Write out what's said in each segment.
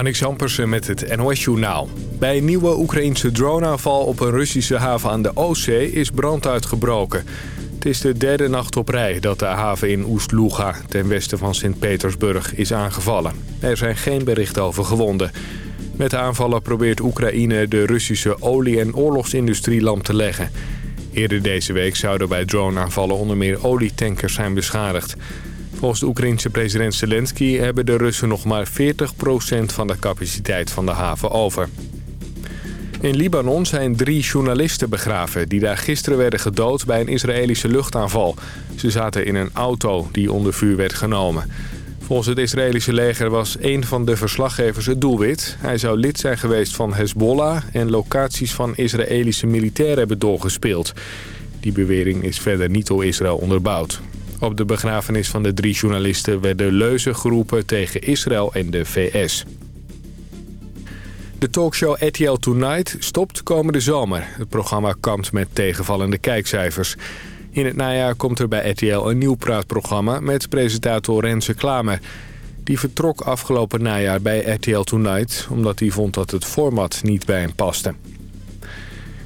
Annick Jampersen met het NOS-journaal. Bij een nieuwe Oekraïnse droneaanval op een Russische haven aan de Oostzee is brand uitgebroken. Het is de derde nacht op rij dat de haven in Oest-Luga, ten westen van Sint-Petersburg, is aangevallen. Er zijn geen berichten over gewonden. Met de aanvallen probeert Oekraïne de Russische olie- en oorlogsindustrie lam te leggen. Eerder deze week zouden bij droneaanvallen onder meer olietankers zijn beschadigd. Volgens de Oekraïense president Zelensky hebben de Russen nog maar 40% van de capaciteit van de haven over. In Libanon zijn drie journalisten begraven die daar gisteren werden gedood bij een Israëlische luchtaanval. Ze zaten in een auto die onder vuur werd genomen. Volgens het Israëlische leger was een van de verslaggevers het doelwit. Hij zou lid zijn geweest van Hezbollah en locaties van Israëlische militairen hebben doorgespeeld. Die bewering is verder niet door Israël onderbouwd. Op de begrafenis van de drie journalisten werden leuzen geroepen tegen Israël en de VS. De talkshow RTL Tonight stopt komende zomer. Het programma kampt met tegenvallende kijkcijfers. In het najaar komt er bij RTL een nieuw praatprogramma met presentator Renze Klamer. Die vertrok afgelopen najaar bij RTL Tonight... omdat hij vond dat het format niet bij hem paste.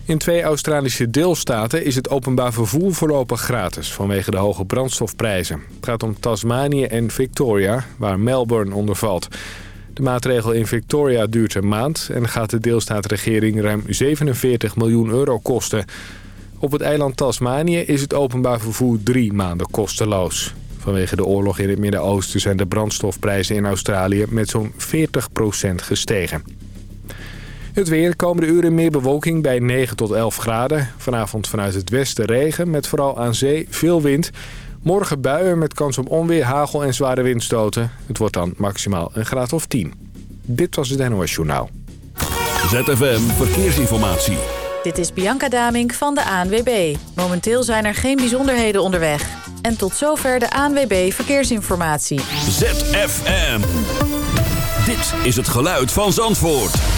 In twee Australische deelstaten is het openbaar vervoer voorlopig gratis vanwege de hoge brandstofprijzen. Het gaat om Tasmanië en Victoria, waar Melbourne onder valt. De maatregel in Victoria duurt een maand en gaat de deelstaatregering ruim 47 miljoen euro kosten. Op het eiland Tasmanië is het openbaar vervoer drie maanden kosteloos. Vanwege de oorlog in het Midden-Oosten zijn de brandstofprijzen in Australië met zo'n 40% gestegen. Het weer, komende uren meer bewolking bij 9 tot 11 graden. Vanavond vanuit het westen regen met vooral aan zee veel wind. Morgen buien met kans op onweer, hagel en zware windstoten. Het wordt dan maximaal een graad of 10. Dit was het NOS Journaal. ZFM Verkeersinformatie. Dit is Bianca Damink van de ANWB. Momenteel zijn er geen bijzonderheden onderweg. En tot zover de ANWB Verkeersinformatie. ZFM. Dit is het geluid van Zandvoort.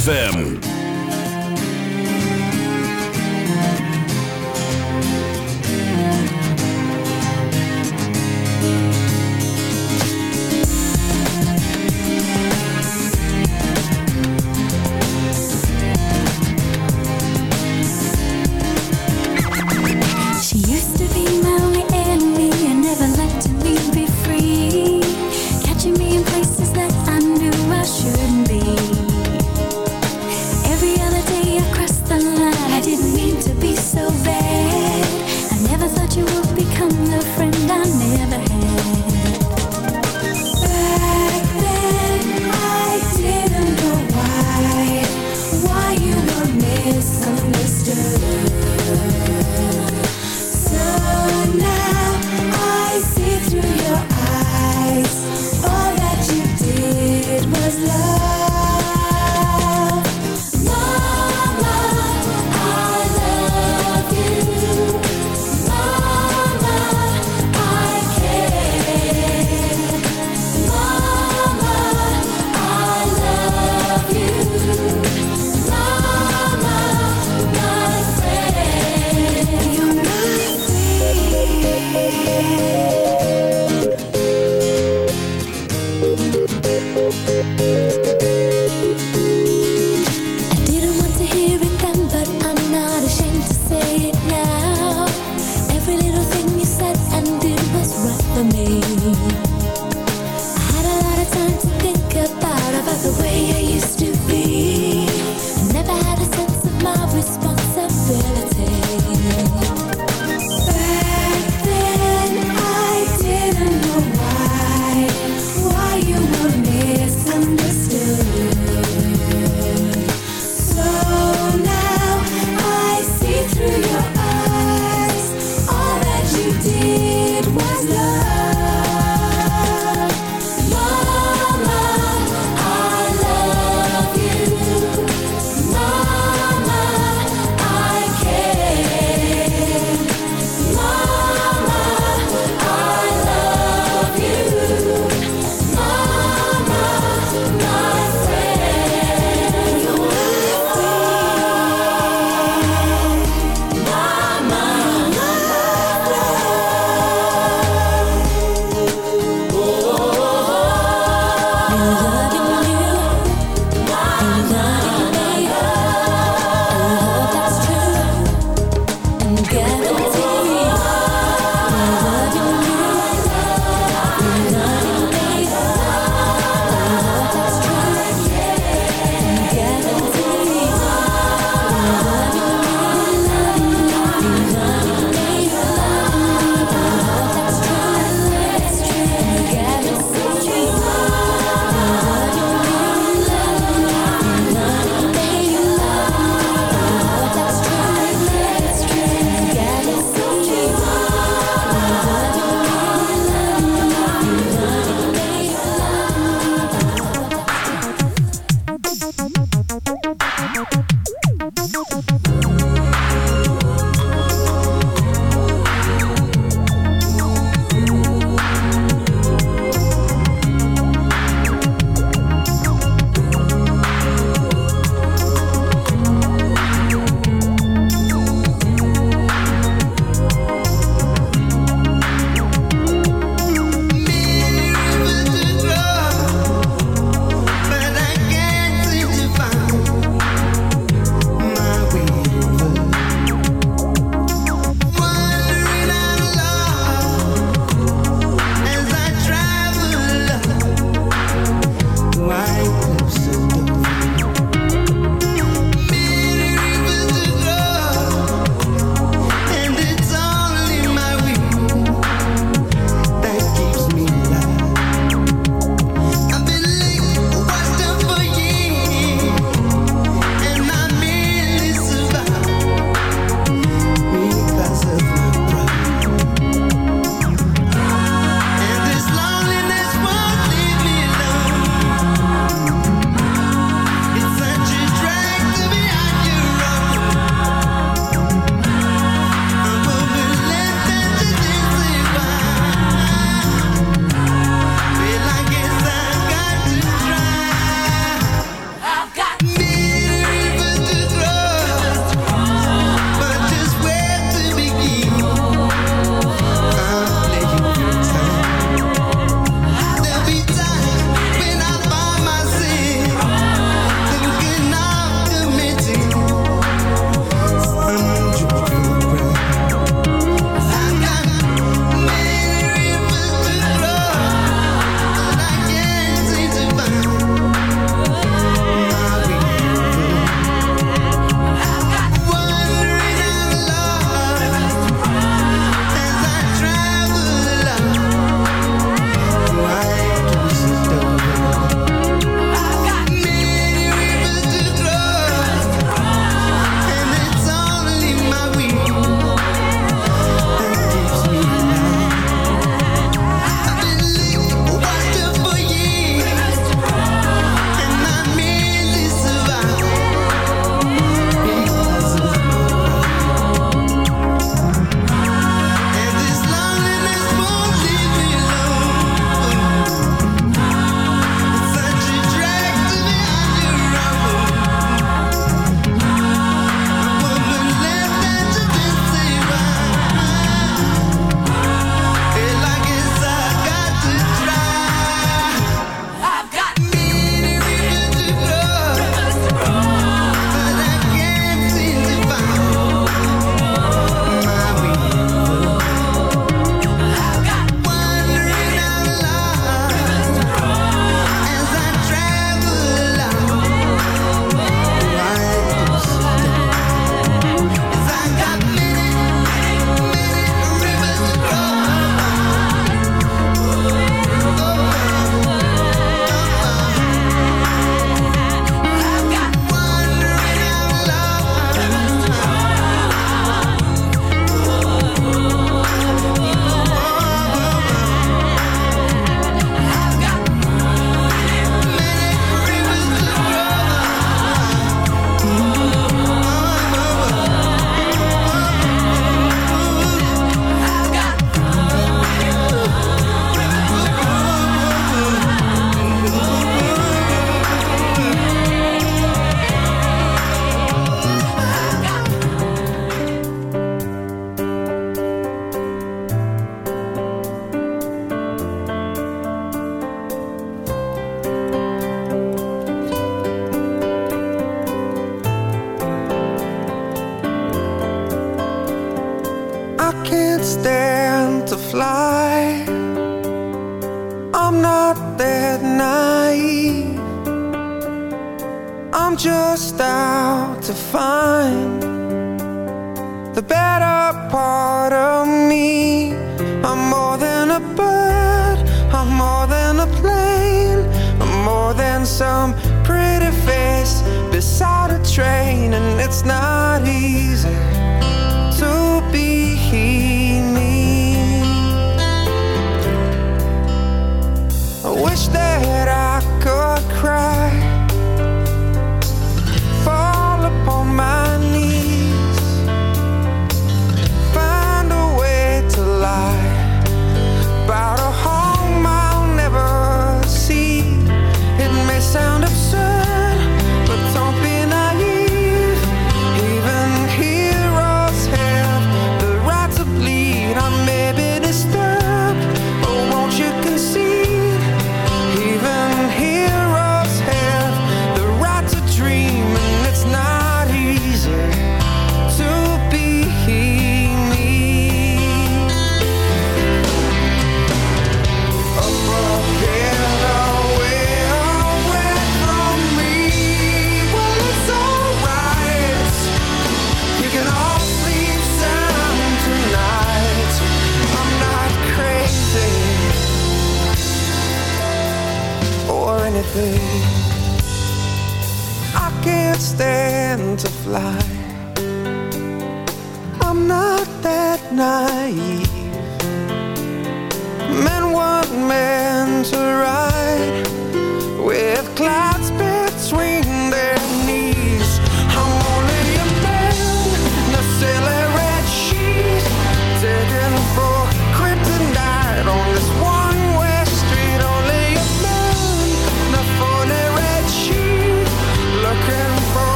ZFM.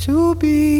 To be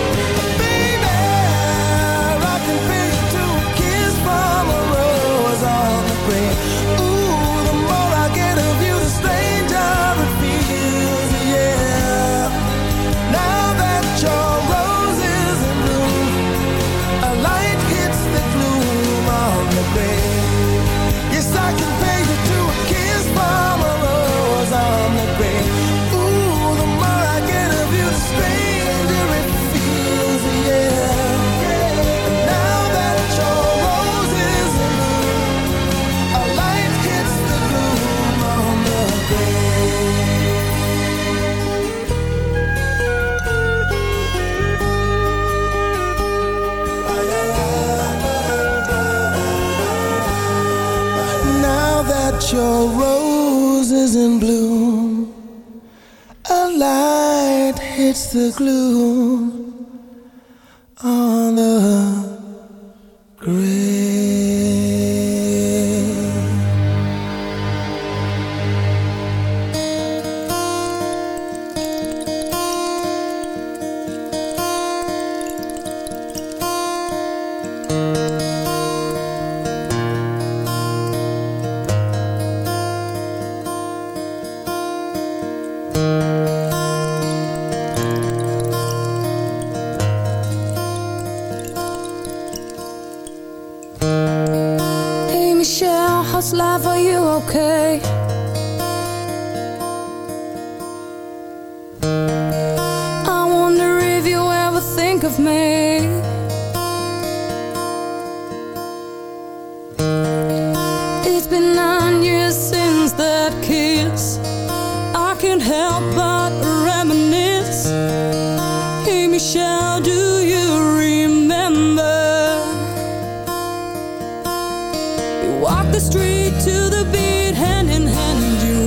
Walk the street to the beat, hand in hand. You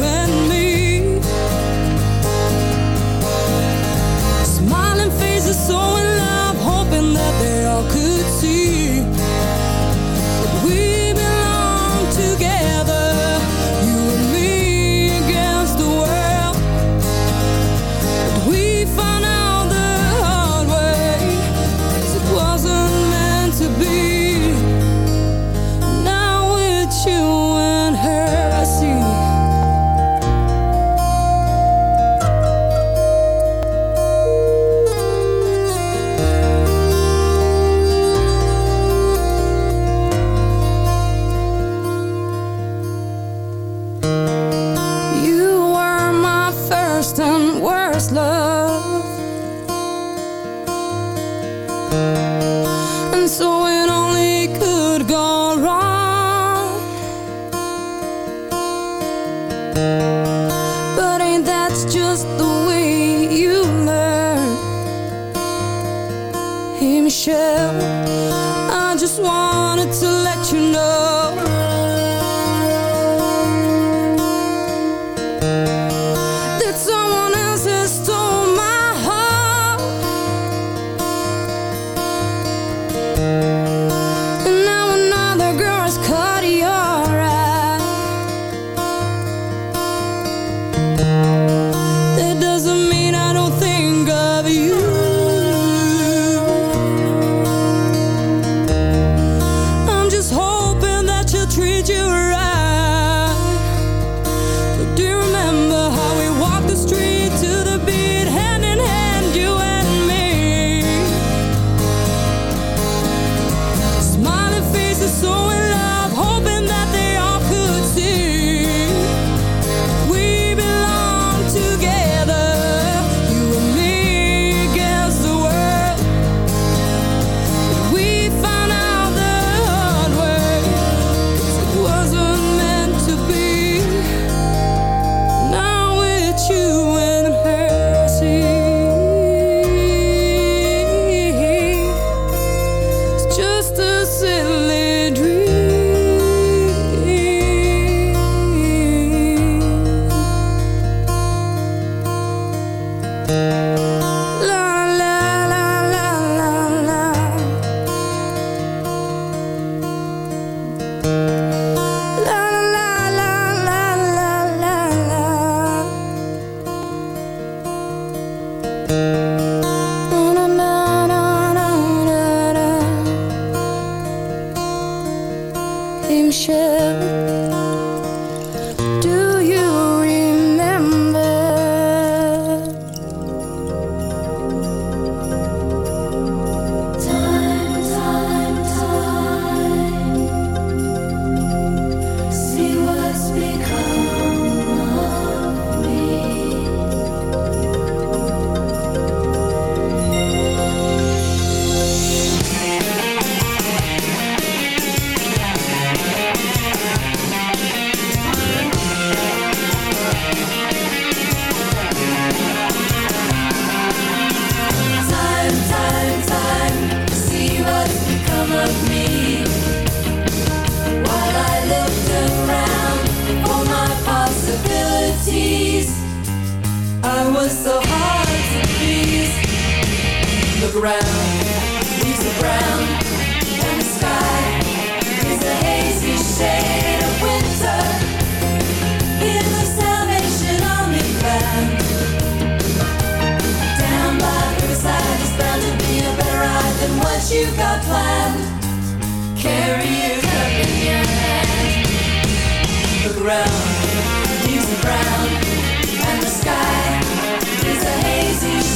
it's so hard to please. Look around, leaves are brown, and the sky is a hazy shade of winter. In the Salvation Army band. Down by the riverside, there's bound to be a better ride than what you've got planned. Carry it up in your hand. Look around, leaves are brown.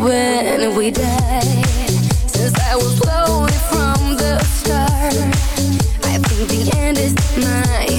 when we die. Since I was lonely from the start I think the end is mine.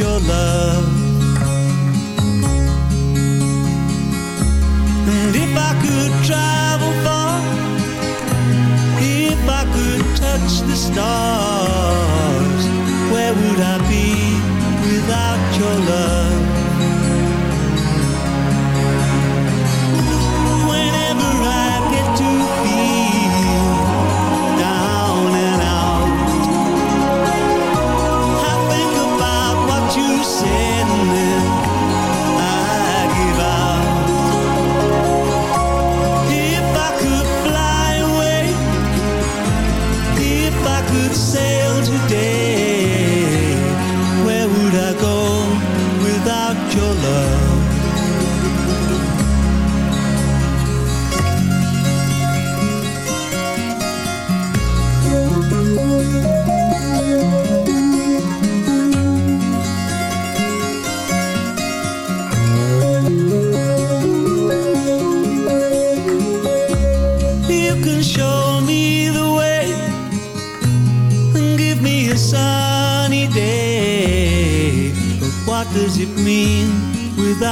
your love. And if I could travel far If I could touch the stars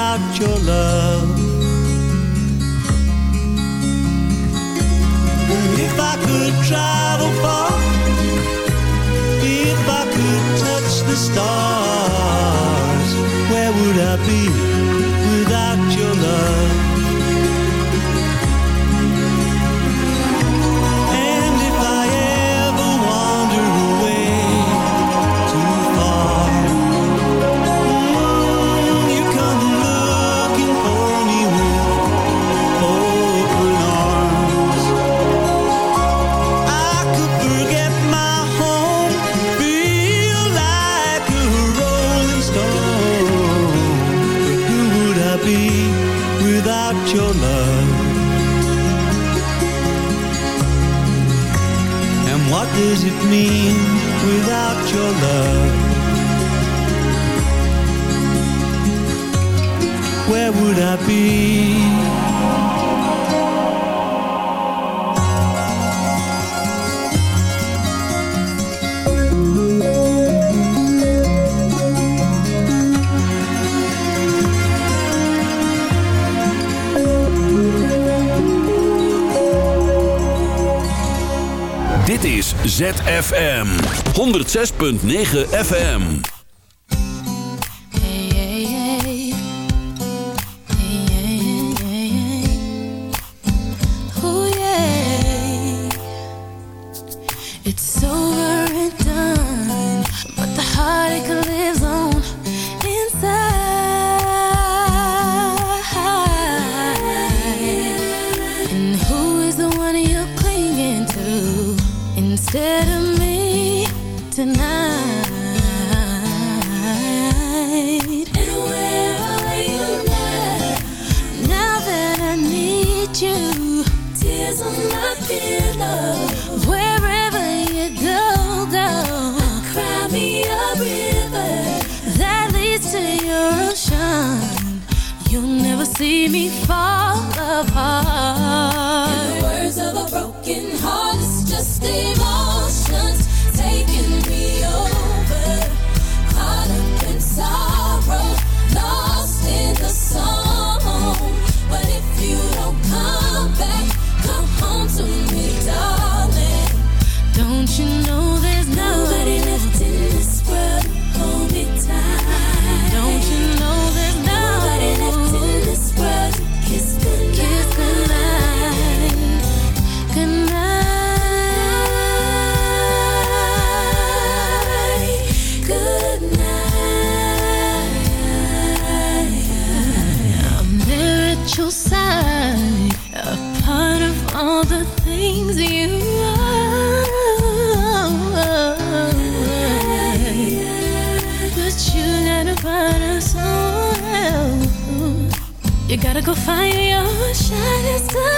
about your love. Fm 106.9 FM me a river that leads to your ocean. You'll never see me fall apart. In the words of a broken heart, it's just a Gotta go find your shining star.